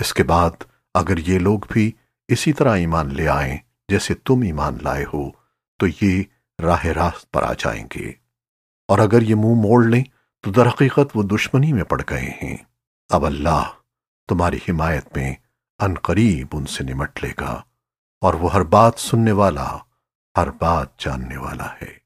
اس کے بعد اگر یہ لوگ بھی اسی طرح ایمان لے آئیں جیسے تم ایمان لائے ہو، تو یہ راہ راست پر آ جائیں گے۔ اور اگر یہ منہ موڑ لیں، تو درحقیقت وہ دشمنی میں پڑ گئے ہیں۔ اب اللہ تمہاری حمایت میں ان قریب ان سے نمٹ لے گا، اور وہ ہر بات سننے والا، ہر بات جاننے والا ہے۔